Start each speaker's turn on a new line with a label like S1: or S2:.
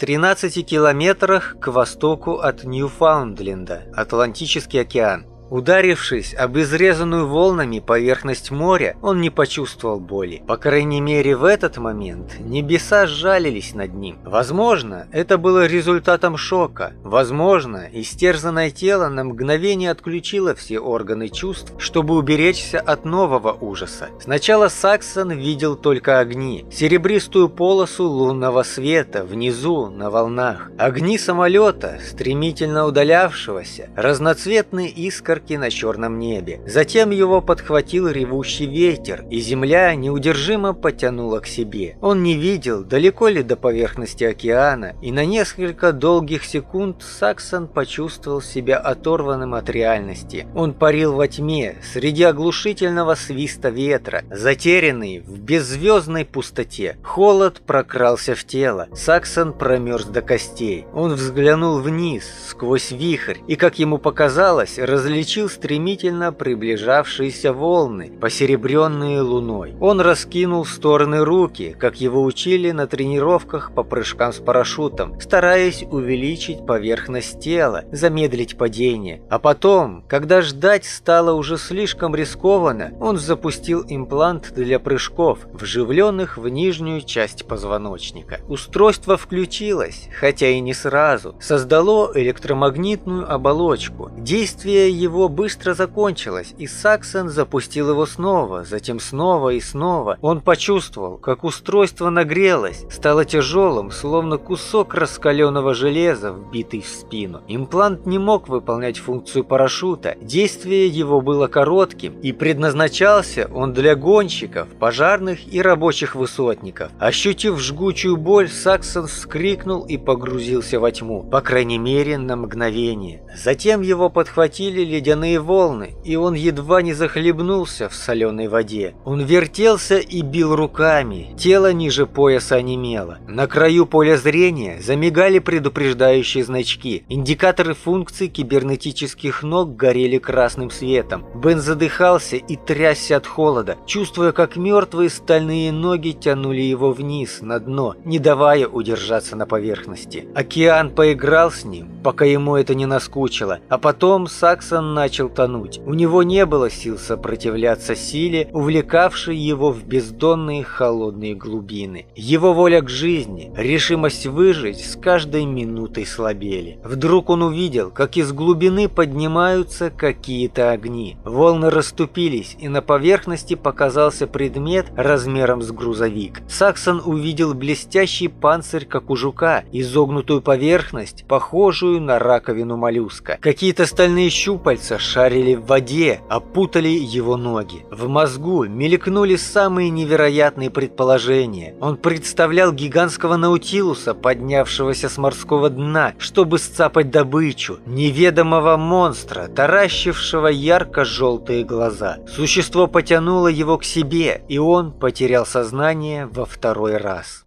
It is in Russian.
S1: 13 километрах к востоку от Ньюфаундленда, Атлантический океан. Ударившись об изрезанную волнами поверхность моря, он не почувствовал боли. По крайней мере, в этот момент небеса сжалились над ним. Возможно, это было результатом шока. Возможно, истерзанное тело на мгновение отключило все органы чувств, чтобы уберечься от нового ужаса. Сначала Саксон видел только огни, серебристую полосу лунного света внизу на волнах, огни самолета, стремительно удалявшегося, разноцветные искорки искорки на черном небе. Затем его подхватил ревущий ветер, и земля неудержимо потянула к себе. Он не видел, далеко ли до поверхности океана, и на несколько долгих секунд Саксон почувствовал себя оторванным от реальности. Он парил во тьме, среди оглушительного свиста ветра, затерянный в беззвездной пустоте. Холод прокрался в тело. Саксон промерз до костей. Он взглянул вниз, сквозь вихрь, и, как ему показалось, различил различил стремительно приближавшиеся волны, посеребренные луной. Он раскинул в стороны руки, как его учили на тренировках по прыжкам с парашютом, стараясь увеличить поверхность тела, замедлить падение. А потом, когда ждать стало уже слишком рискованно, он запустил имплант для прыжков, вживленных в нижнюю часть позвоночника. Устройство включилось, хотя и не сразу, создало электромагнитную оболочку. Действие его его быстро закончилось, и Саксон запустил его снова, затем снова и снова. Он почувствовал, как устройство нагрелось, стало тяжелым, словно кусок раскаленного железа, вбитый в спину. Имплант не мог выполнять функцию парашюта, действие его было коротким, и предназначался он для гонщиков, пожарных и рабочих высотников. Ощутив жгучую боль, Саксон вскрикнул и погрузился во тьму, по крайней мере на мгновение. Затем его подхватили ледяные ледяные волны, и он едва не захлебнулся в соленой воде. Он вертелся и бил руками, тело ниже пояса онемело. На краю поля зрения замигали предупреждающие значки. Индикаторы функций кибернетических ног горели красным светом. Бен задыхался и трясся от холода, чувствуя, как мертвые стальные ноги тянули его вниз, на дно, не давая удержаться на поверхности. Океан поиграл с ним, пока ему это не наскучило, а потом Саксон начал тонуть. У него не было сил сопротивляться силе, увлекавшей его в бездонные холодные глубины. Его воля к жизни, решимость выжить с каждой минутой слабели. Вдруг он увидел, как из глубины поднимаются какие-то огни. Волны расступились, и на поверхности показался предмет размером с грузовик. Саксон увидел блестящий панцирь, как у жука, изогнутую поверхность, похожую на раковину моллюска. Какие-то стальные щупальца Пальцы шарили в воде, опутали его ноги. В мозгу мелькнули самые невероятные предположения. Он представлял гигантского наутилуса, поднявшегося с морского дна, чтобы сцапать добычу, неведомого монстра, таращившего ярко-желтые глаза. Существо потянуло его к себе, и он потерял сознание во второй раз.